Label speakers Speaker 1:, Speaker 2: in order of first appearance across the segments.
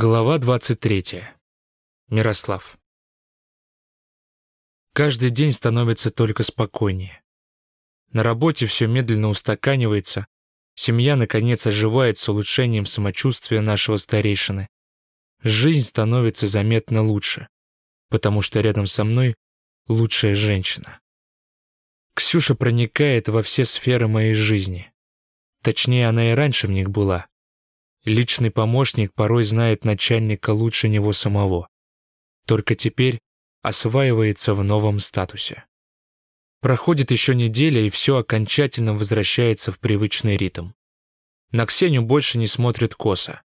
Speaker 1: Глава 23. Мирослав. Каждый день становится только спокойнее. На работе все медленно устаканивается, семья, наконец, оживает с улучшением самочувствия нашего старейшины. Жизнь становится заметно лучше, потому что рядом со мной лучшая женщина. Ксюша проникает во все сферы моей жизни. Точнее, она и раньше в них была, Личный помощник порой знает начальника лучше него самого. Только теперь осваивается в новом статусе. Проходит еще неделя, и все окончательно возвращается в привычный ритм. На Ксению больше не смотрят косо,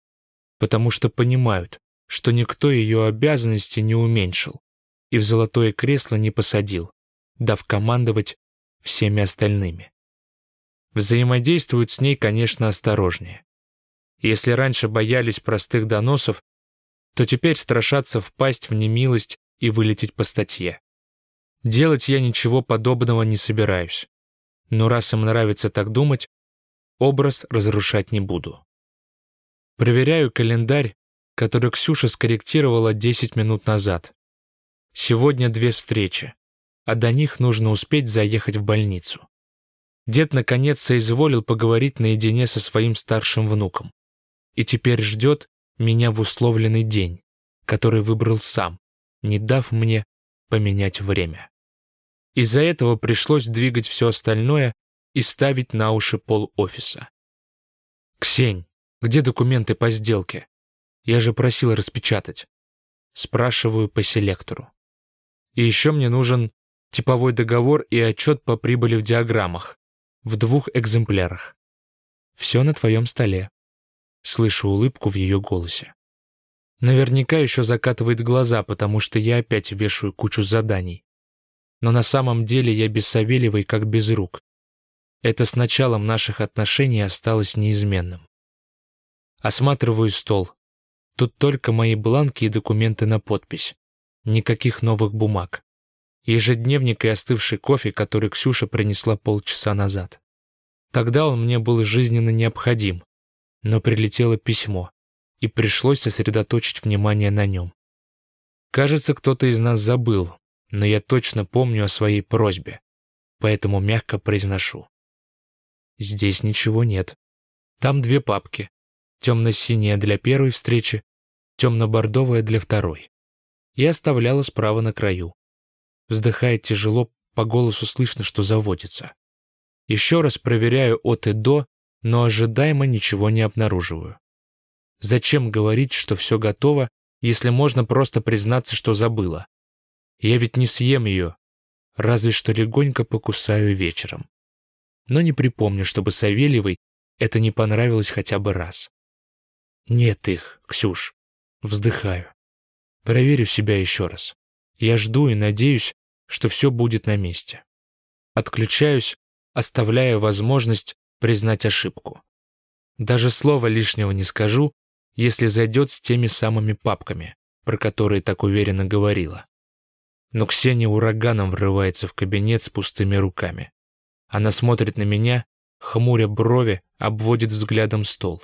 Speaker 1: потому что понимают, что никто ее обязанности не уменьшил и в золотое кресло не посадил, дав командовать всеми остальными. Взаимодействуют с ней, конечно, осторожнее. Если раньше боялись простых доносов, то теперь страшатся впасть в немилость и вылететь по статье. Делать я ничего подобного не собираюсь. Но раз им нравится так думать, образ разрушать не буду. Проверяю календарь, который Ксюша скорректировала 10 минут назад. Сегодня две встречи, а до них нужно успеть заехать в больницу. Дед наконец соизволил поговорить наедине со своим старшим внуком и теперь ждет меня в условленный день, который выбрал сам, не дав мне поменять время. Из-за этого пришлось двигать все остальное и ставить на уши пол офиса. «Ксень, где документы по сделке? Я же просил распечатать». Спрашиваю по селектору. И еще мне нужен типовой договор и отчет по прибыли в диаграммах, в двух экземплярах. Все на твоем столе слышу улыбку в ее голосе. Наверняка еще закатывает глаза, потому что я опять вешаю кучу заданий. Но на самом деле я без Савельевой как без рук. Это с началом наших отношений осталось неизменным. Осматриваю стол. Тут только мои бланки и документы на подпись. Никаких новых бумаг. Ежедневник и остывший кофе, который Ксюша принесла полчаса назад. Тогда он мне был жизненно необходим, но прилетело письмо, и пришлось сосредоточить внимание на нем. Кажется, кто-то из нас забыл, но я точно помню о своей просьбе, поэтому мягко произношу. Здесь ничего нет. Там две папки. Темно-синяя для первой встречи, темно-бордовая для второй. И оставляла справа на краю. Вздыхает тяжело, по голосу слышно, что заводится. Еще раз проверяю от и до, но ожидаемо ничего не обнаруживаю. Зачем говорить, что все готово, если можно просто признаться, что забыла? Я ведь не съем ее, разве что легонько покусаю вечером. Но не припомню, чтобы Савельевой это не понравилось хотя бы раз. Нет их, Ксюш. Вздыхаю. Проверю себя еще раз. Я жду и надеюсь, что все будет на месте. Отключаюсь, оставляя возможность признать ошибку. Даже слова лишнего не скажу, если зайдет с теми самыми папками, про которые так уверенно говорила. Но Ксения ураганом врывается в кабинет с пустыми руками. Она смотрит на меня, хмуря брови, обводит взглядом стол.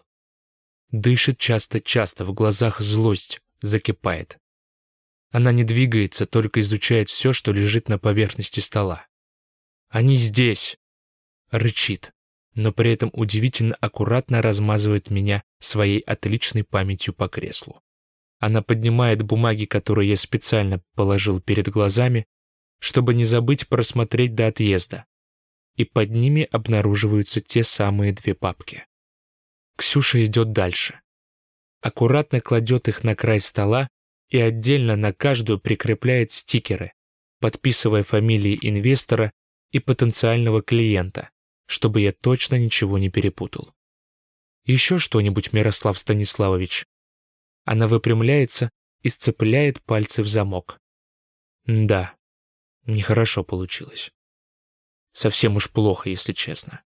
Speaker 1: Дышит часто-часто, в глазах злость закипает. Она не двигается, только изучает все, что лежит на поверхности стола. «Они здесь!» — рычит но при этом удивительно аккуратно размазывает меня своей отличной памятью по креслу. Она поднимает бумаги, которые я специально положил перед глазами, чтобы не забыть просмотреть до отъезда. И под ними обнаруживаются те самые две папки. Ксюша идет дальше. Аккуратно кладет их на край стола и отдельно на каждую прикрепляет стикеры, подписывая фамилии инвестора и потенциального клиента, чтобы я точно ничего не перепутал. Еще что-нибудь, Мирослав Станиславович. Она выпрямляется и сцепляет пальцы в замок. Да, нехорошо получилось. Совсем уж плохо, если честно.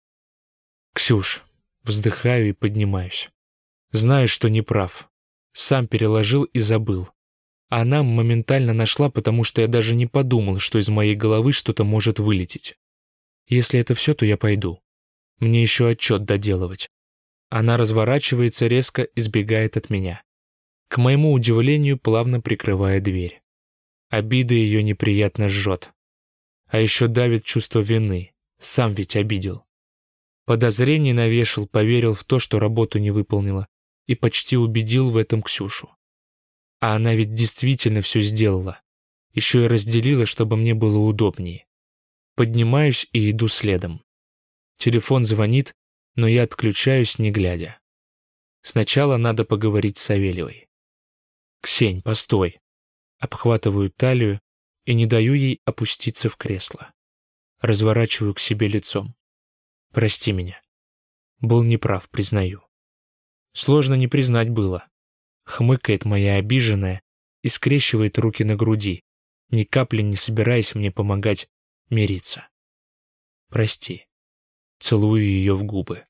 Speaker 1: Ксюш, вздыхаю и поднимаюсь. Знаю, что не прав. Сам переложил и забыл. Она моментально нашла, потому что я даже не подумал, что из моей головы что-то может вылететь. Если это все, то я пойду. Мне еще отчет доделывать. Она разворачивается резко, избегает от меня. К моему удивлению, плавно прикрывая дверь. Обида ее неприятно жжет. А еще давит чувство вины. Сам ведь обидел. Подозрений навешал, поверил в то, что работу не выполнила, и почти убедил в этом Ксюшу. А она ведь действительно все сделала. Еще и разделила, чтобы мне было удобнее. Поднимаюсь и иду следом. Телефон звонит, но я отключаюсь, не глядя. Сначала надо поговорить с Савельевой. «Ксень, постой!» Обхватываю талию и не даю ей опуститься в кресло. Разворачиваю к себе лицом. «Прости меня. Был неправ, признаю. Сложно не признать было. Хмыкает моя обиженная и скрещивает руки на груди, ни капли не собираясь мне помогать мириться. Прости. Целую ее в губы.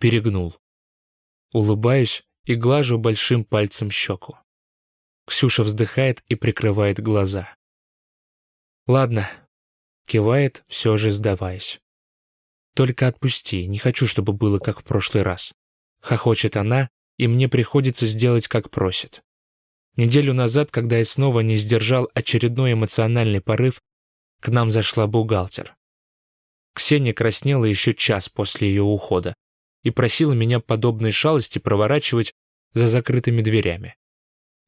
Speaker 1: Перегнул. Улыбаюсь и глажу большим пальцем щеку. Ксюша вздыхает и прикрывает глаза. «Ладно», — кивает, все же сдаваясь. «Только отпусти, не хочу, чтобы было как в прошлый раз». Хохочет она, и мне приходится сделать, как просит. Неделю назад, когда я снова не сдержал очередной эмоциональный порыв, к нам зашла бухгалтер. Ксения краснела еще час после ее ухода и просила меня подобные шалости проворачивать за закрытыми дверями.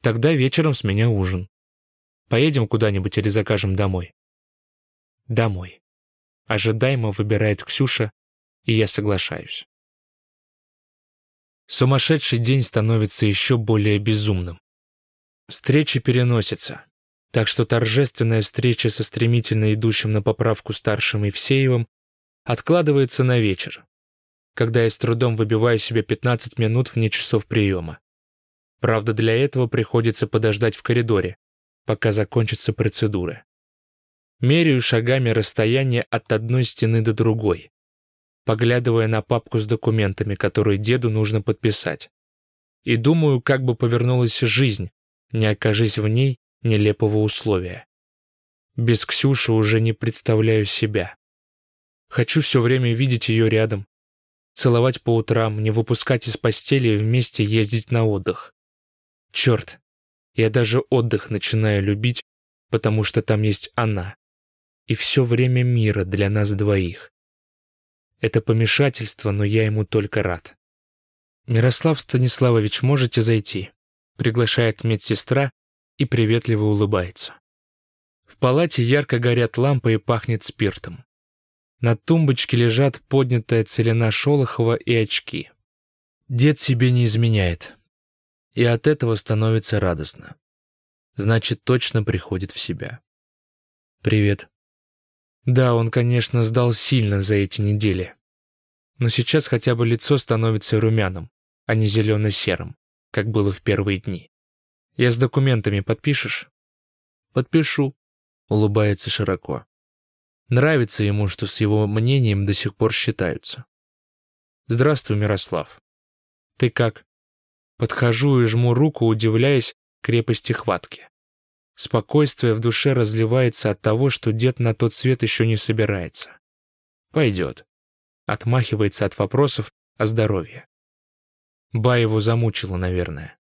Speaker 1: Тогда вечером с меня ужин. Поедем куда-нибудь или закажем домой? Домой. Ожидаемо выбирает Ксюша, и я соглашаюсь. Сумасшедший день становится еще более безумным. Встречи переносятся, так что торжественная встреча со стремительно идущим на поправку старшим Евсеевым откладывается на вечер, когда я с трудом выбиваю себе 15 минут вне часов приема. Правда, для этого приходится подождать в коридоре, пока закончатся процедуры. Меряю шагами расстояние от одной стены до другой, поглядывая на папку с документами, которую деду нужно подписать. И думаю, как бы повернулась жизнь, не окажись в ней нелепого условия. Без Ксюши уже не представляю себя. Хочу все время видеть ее рядом, целовать по утрам, не выпускать из постели и вместе ездить на отдых. Черт, я даже отдых начинаю любить, потому что там есть она. И все время мира для нас двоих. Это помешательство, но я ему только рад. «Мирослав Станиславович, можете зайти?» Приглашает медсестра и приветливо улыбается. В палате ярко горят лампы и пахнет спиртом. На тумбочке лежат поднятая целина Шолохова и очки. Дед себе не изменяет. И от этого становится радостно. Значит, точно приходит в себя. «Привет», да, он, конечно, сдал сильно за эти недели. Но сейчас хотя бы лицо становится румяным, а не зелено-серым, как было в первые дни. Я с документами подпишешь? Подпишу, улыбается широко. Нравится ему, что с его мнением до сих пор считаются. Здравствуй, Мирослав. Ты как? Подхожу и жму руку, удивляясь крепости хватки. Спокойствие в душе разливается от того, что дед на тот свет еще не собирается. Пойдет. Отмахивается от вопросов о здоровье. Ба его замучила, наверное.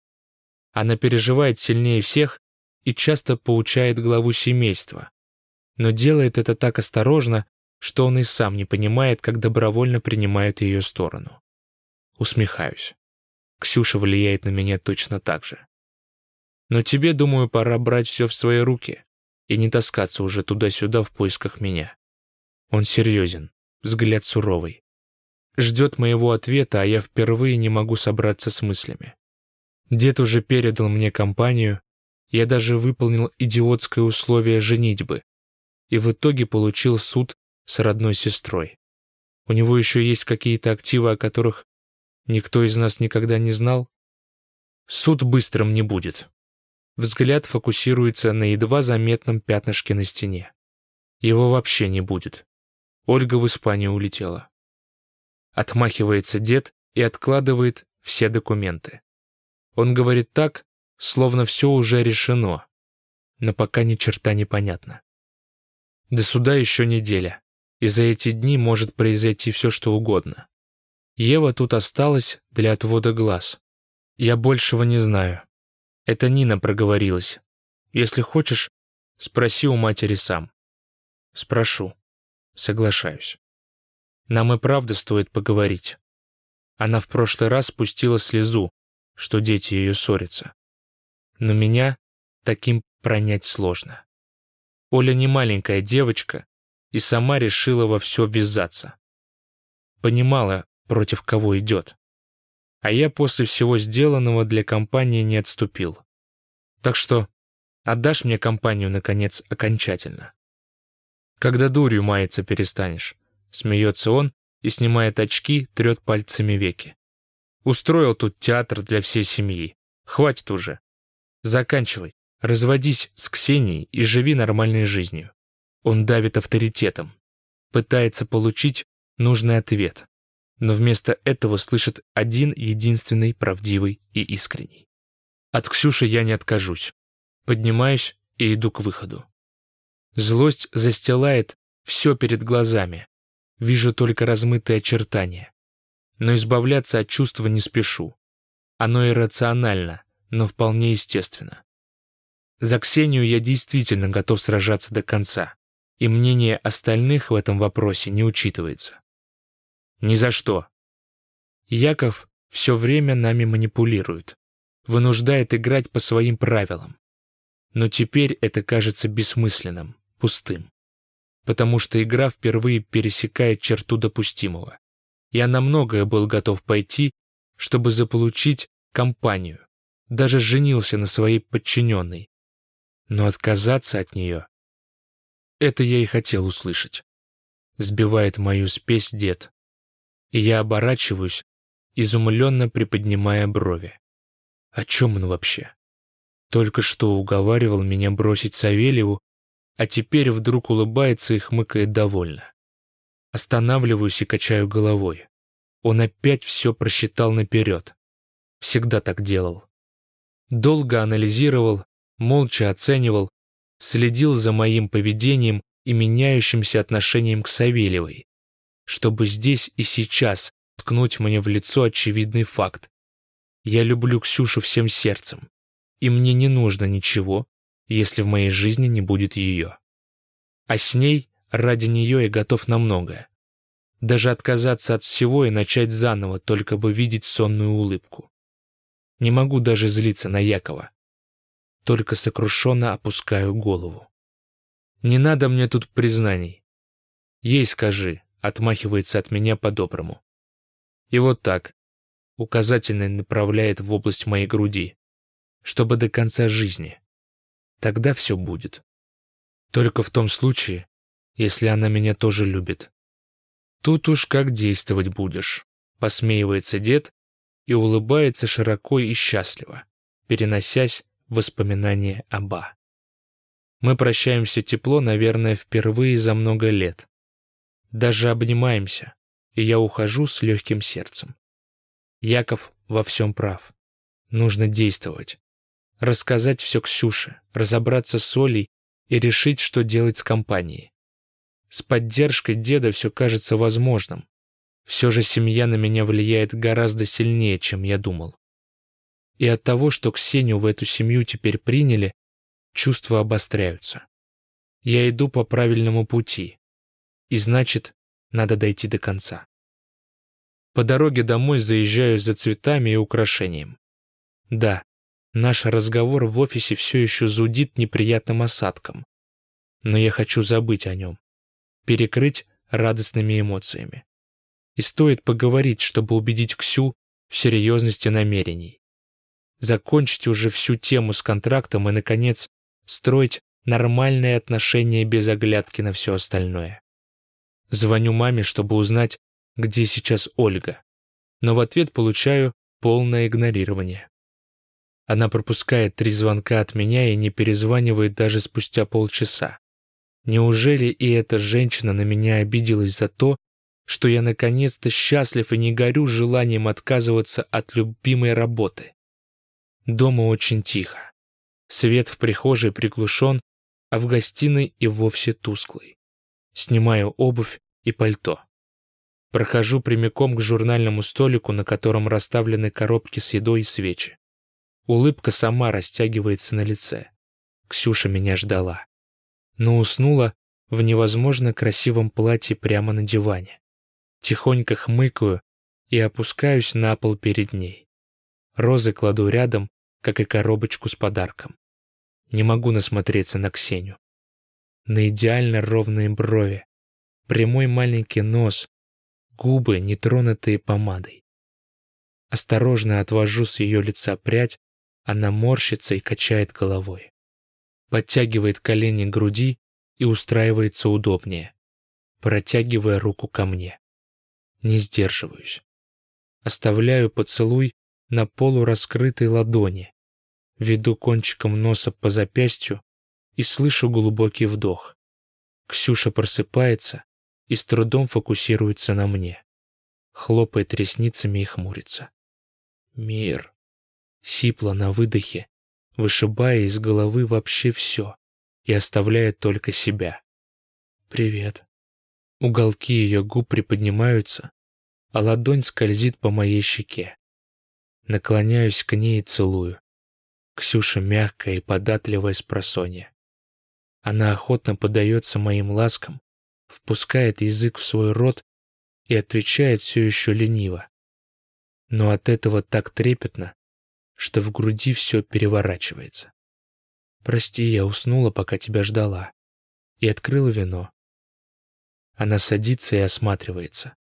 Speaker 1: Она переживает сильнее всех и часто поучает главу семейства. Но делает это так осторожно, что он и сам не понимает, как добровольно принимает ее сторону. Усмехаюсь. Ксюша влияет на меня точно так же. Но тебе, думаю, пора брать все в свои руки и не таскаться уже туда-сюда в поисках меня. Он серьезен, взгляд суровый. Ждет моего ответа, а я впервые не могу собраться с мыслями. Дед уже передал мне компанию, я даже выполнил идиотское условие женитьбы и в итоге получил суд с родной сестрой. У него еще есть какие-то активы, о которых никто из нас никогда не знал. Суд быстрым не будет. Взгляд фокусируется на едва заметном пятнышке на стене. Его вообще не будет. Ольга в Испанию улетела. Отмахивается дед и откладывает все документы. Он говорит так, словно все уже решено, но пока ни черта не понятно. До суда еще неделя, и за эти дни может произойти все, что угодно. Ева тут осталась для отвода глаз. Я большего не знаю. Это Нина проговорилась. Если хочешь, спроси у матери сам. Спрошу. Соглашаюсь. Нам и правда стоит поговорить. Она в прошлый раз спустила слезу, что дети ее ссорятся. Но меня таким пронять сложно. Оля не маленькая девочка и сама решила во все ввязаться. Понимала, против кого идет. А я после всего сделанного для компании не отступил. Так что отдашь мне компанию, наконец, окончательно. Когда дурью маяться перестанешь, смеется он и снимает очки, трет пальцами веки. Устроил тут театр для всей семьи. Хватит уже. Заканчивай. Разводись с Ксенией и живи нормальной жизнью. Он давит авторитетом. Пытается получить нужный ответ. Но вместо этого слышит один единственный правдивый и искренний. От Ксюши я не откажусь. Поднимаюсь и иду к выходу. Злость застилает все перед глазами. Вижу только размытые очертания. Но избавляться от чувства не спешу. Оно иррационально, но вполне естественно. За Ксению я действительно готов сражаться до конца, и мнение остальных в этом вопросе не учитывается. Ни за что. Яков все время нами манипулирует, вынуждает играть по своим правилам. Но теперь это кажется бессмысленным, пустым. Потому что игра впервые пересекает черту допустимого. Я на многое был готов пойти, чтобы заполучить компанию. Даже женился на своей подчиненной, но отказаться от нее — это я и хотел услышать. Сбивает мою спесь дед. И я оборачиваюсь, изумленно приподнимая брови. О чем он вообще? Только что уговаривал меня бросить Савельеву, а теперь вдруг улыбается и хмыкает довольно. Останавливаюсь и качаю головой. Он опять все просчитал наперед. Всегда так делал. Долго анализировал, молча оценивал, следил за моим поведением и меняющимся отношением к Савельевой, чтобы здесь и сейчас ткнуть мне в лицо очевидный факт. Я люблю Ксюшу всем сердцем, и мне не нужно ничего, если в моей жизни не будет ее. А с ней ради нее я готов на многое. Даже отказаться от всего и начать заново, только бы видеть сонную улыбку. Не могу даже злиться на Якова только сокрушенно опускаю голову. «Не надо мне тут признаний. Ей скажи», — отмахивается от меня по-доброму. И вот так, указательный направляет в область моей груди, чтобы до конца жизни. Тогда все будет. Только в том случае, если она меня тоже любит. Тут уж как действовать будешь, посмеивается дед и улыбается широко и счастливо, переносясь воспоминания оба. Мы прощаемся тепло, наверное, впервые за много лет. Даже обнимаемся, и я ухожу с легким сердцем. Яков во всем прав. Нужно действовать. Рассказать все Ксюше, разобраться с Олей и решить, что делать с компанией. С поддержкой деда все кажется возможным. Все же семья на меня влияет гораздо сильнее, чем я думал. И от того, что Ксению в эту семью теперь приняли, чувства обостряются. Я иду по правильному пути. И значит, надо дойти до конца. По дороге домой заезжаю за цветами и украшением. Да, наш разговор в офисе все еще зудит неприятным осадком. Но я хочу забыть о нем. Перекрыть радостными эмоциями. И стоит поговорить, чтобы убедить Ксю в серьезности намерений закончить уже всю тему с контрактом и, наконец, строить нормальные отношения без оглядки на все остальное. Звоню маме, чтобы узнать, где сейчас Ольга, но в ответ получаю полное игнорирование. Она пропускает три звонка от меня и не перезванивает даже спустя полчаса. Неужели и эта женщина на меня обиделась за то, что я наконец-то счастлив и не горю желанием отказываться от любимой работы? Дома очень тихо. Свет в прихожей приглушен, а в гостиной и вовсе тусклый. Снимаю обувь и пальто. Прохожу прямиком к журнальному столику, на котором расставлены коробки с едой и свечи. Улыбка сама растягивается на лице. Ксюша меня ждала. Но уснула в невозможно красивом платье прямо на диване. Тихонько хмыкаю и опускаюсь на пол перед ней. Розы кладу рядом, как и коробочку с подарком. Не могу насмотреться на Ксению. На идеально ровные брови, прямой маленький нос, губы, не тронутые помадой. Осторожно отвожу с ее лица прядь, она морщится и качает головой. Подтягивает колени к груди и устраивается удобнее, протягивая руку ко мне. Не сдерживаюсь. Оставляю поцелуй на полураскрытой ладони, веду кончиком носа по запястью и слышу глубокий вдох. Ксюша просыпается и с трудом фокусируется на мне. Хлопает ресницами и хмурится. Мир. Сипло на выдохе, вышибая из головы вообще все и оставляя только себя. «Привет». Уголки ее губ приподнимаются, а ладонь скользит по моей щеке. Наклоняюсь к ней и целую. Ксюша мягкая и податливая с просонья. Она охотно подается моим ласкам, впускает язык в свой рот и отвечает все еще лениво. Но от этого так трепетно, что в груди все переворачивается. «Прости, я уснула, пока тебя ждала». И открыла вино. Она садится и осматривается.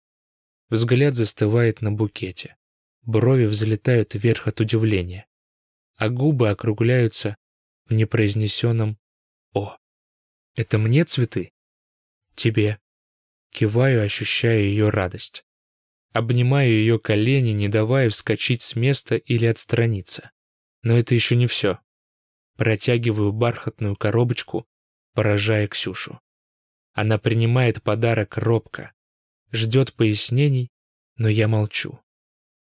Speaker 1: Взгляд застывает на букете. Брови взлетают вверх от удивления, а губы округляются в непроизнесенном «О». «Это мне цветы?» «Тебе». Киваю, ощущая ее радость. Обнимаю ее колени, не давая вскочить с места или отстраниться. Но это еще не все. Протягиваю бархатную коробочку, поражая Ксюшу. Она принимает подарок робко, ждет пояснений, но я молчу.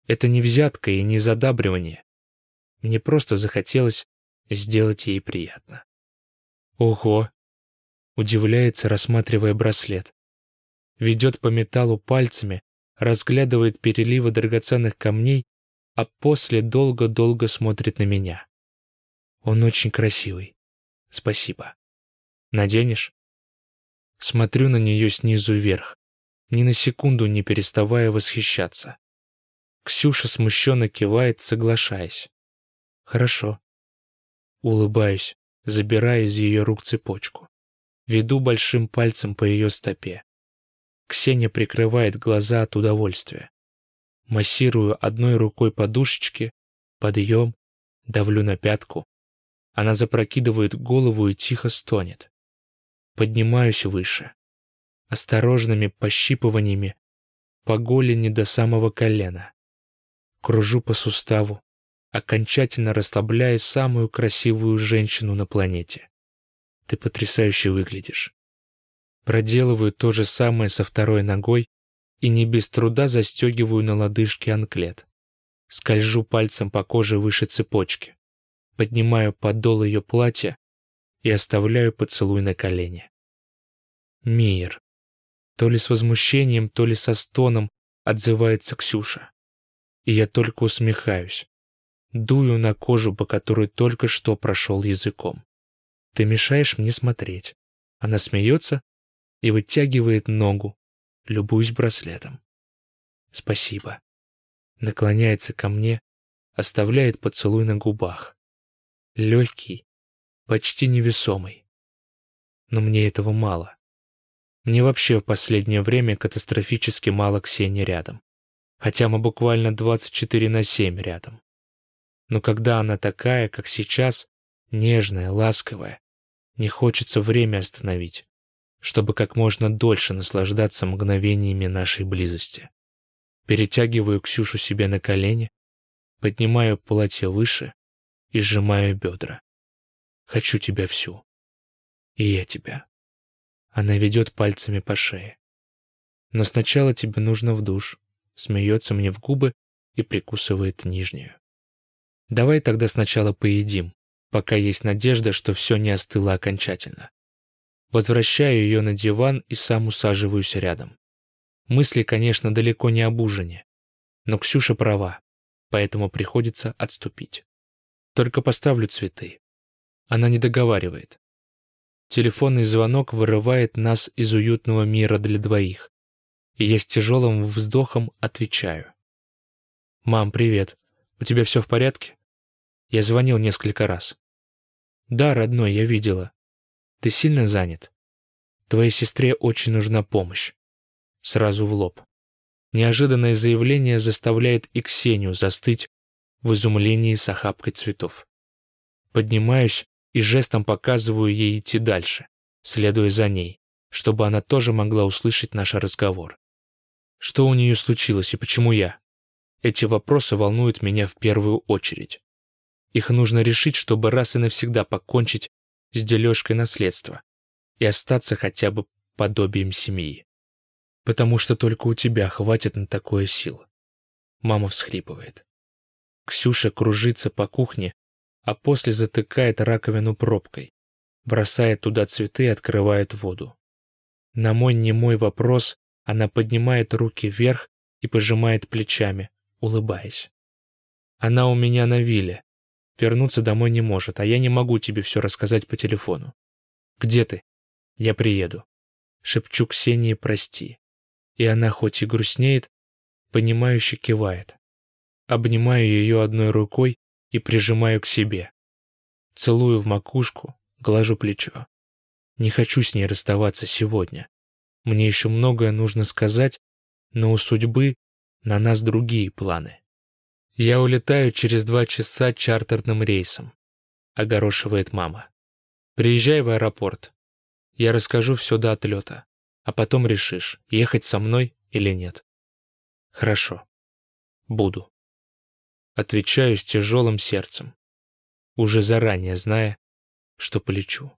Speaker 1: Это не взятка и не задабривание. Мне просто захотелось сделать ей приятно. Ого! Удивляется, рассматривая браслет. Ведет по металлу пальцами, разглядывает переливы драгоценных камней, а после долго-долго смотрит на меня. Он очень красивый. Спасибо. Наденешь? Смотрю на нее снизу вверх, ни на секунду не переставая восхищаться. Ксюша смущенно кивает, соглашаясь. Хорошо. Улыбаюсь, забирая из ее рук цепочку. Веду большим пальцем по ее стопе. Ксения прикрывает глаза от удовольствия. Массирую одной рукой подушечки, подъем, давлю на пятку, она запрокидывает голову и тихо стонет. Поднимаюсь выше. Осторожными пощипываниями по голени до самого колена. Кружу по суставу, окончательно расслабляя самую красивую женщину на планете. Ты потрясающе выглядишь. Проделываю то же самое со второй ногой и не без труда застегиваю на лодыжке анклет. Скольжу пальцем по коже выше цепочки поднимаю подол ее платья и оставляю поцелуй на колени. Мир. То ли с возмущением, то ли со стоном отзывается Ксюша. И я только усмехаюсь. Дую на кожу, по которой только что прошел языком. Ты мешаешь мне смотреть. Она смеется и вытягивает ногу, любуюсь браслетом. Спасибо. Наклоняется ко мне, оставляет поцелуй на губах легкий, почти невесомый. Но мне этого мало. Мне вообще в последнее время катастрофически мало Ксении рядом. Хотя мы буквально 24 на 7 рядом. Но когда она такая, как сейчас, нежная, ласковая, не хочется время остановить, чтобы как можно дольше наслаждаться мгновениями нашей близости. Перетягиваю Ксюшу себе на колени, поднимаю платье выше, и сжимаю бедра. Хочу тебя всю. И я тебя. Она ведет пальцами по шее. Но сначала тебе нужно в душ. Смеется мне в губы и прикусывает нижнюю. Давай тогда сначала поедим, пока есть надежда, что все не остыло окончательно. Возвращаю ее на диван и сам усаживаюсь рядом. Мысли, конечно, далеко не об ужине. Но Ксюша права, поэтому приходится отступить. Только поставлю цветы. Она не договаривает. Телефонный звонок вырывает нас из уютного мира для двоих. И я с тяжелым вздохом отвечаю. «Мам, привет. У тебя все в порядке?» Я звонил несколько раз. «Да, родной, я видела. Ты сильно занят? Твоей сестре очень нужна помощь». Сразу в лоб. Неожиданное заявление заставляет и Ксению застыть в изумлении с охапкой цветов. Поднимаюсь и жестом показываю ей идти дальше, следуя за ней, чтобы она тоже могла услышать наш разговор. Что у нее случилось и почему я? Эти вопросы волнуют меня в первую очередь. Их нужно решить, чтобы раз и навсегда покончить с дележкой наследства и остаться хотя бы подобием семьи. Потому что только у тебя хватит на такое сил. Мама всхлипывает. Ксюша кружится по кухне, а после затыкает раковину пробкой, бросает туда цветы и открывает воду. На мой немой вопрос она поднимает руки вверх и пожимает плечами, улыбаясь. Она у меня на вилле. Вернуться домой не может, а я не могу тебе все рассказать по телефону. Где ты? Я приеду. Шепчу Ксении «прости». И она хоть и грустнеет, понимающе кивает. Обнимаю ее одной рукой и прижимаю к себе. Целую в макушку, глажу плечо. Не хочу с ней расставаться сегодня. Мне еще многое нужно сказать, но у судьбы на нас другие планы. Я улетаю через два часа чартерным рейсом, огорошивает мама. Приезжай в аэропорт. Я расскажу все до отлета, а потом решишь, ехать со мной или нет. Хорошо. Буду. Отвечаю с тяжелым сердцем, уже заранее зная, что полечу.